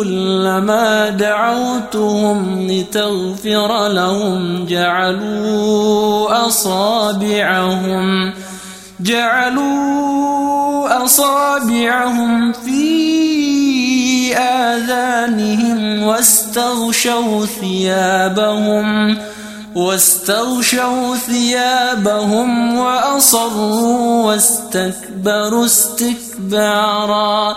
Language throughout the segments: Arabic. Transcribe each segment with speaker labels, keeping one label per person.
Speaker 1: كلما دعوتهم لتغفر لهم جعلوا أصابعهم جعلوا أصابعهم في آذانهم واستغشوا ثيابهم واستغشوا ثيابهم وأصروا واستكبروا استكبارا.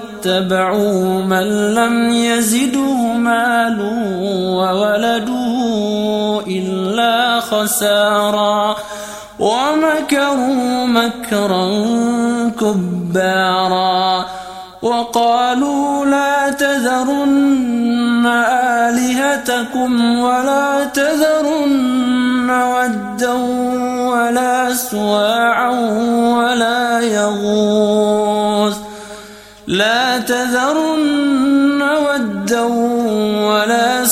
Speaker 1: واتبعوا من لم يزده ماله وولده إلا خسارا ومكروا مكرا كبارا وقالوا لا تذرن آلهتكم ولا تذرن ودا ولا سواعا ولا يغوث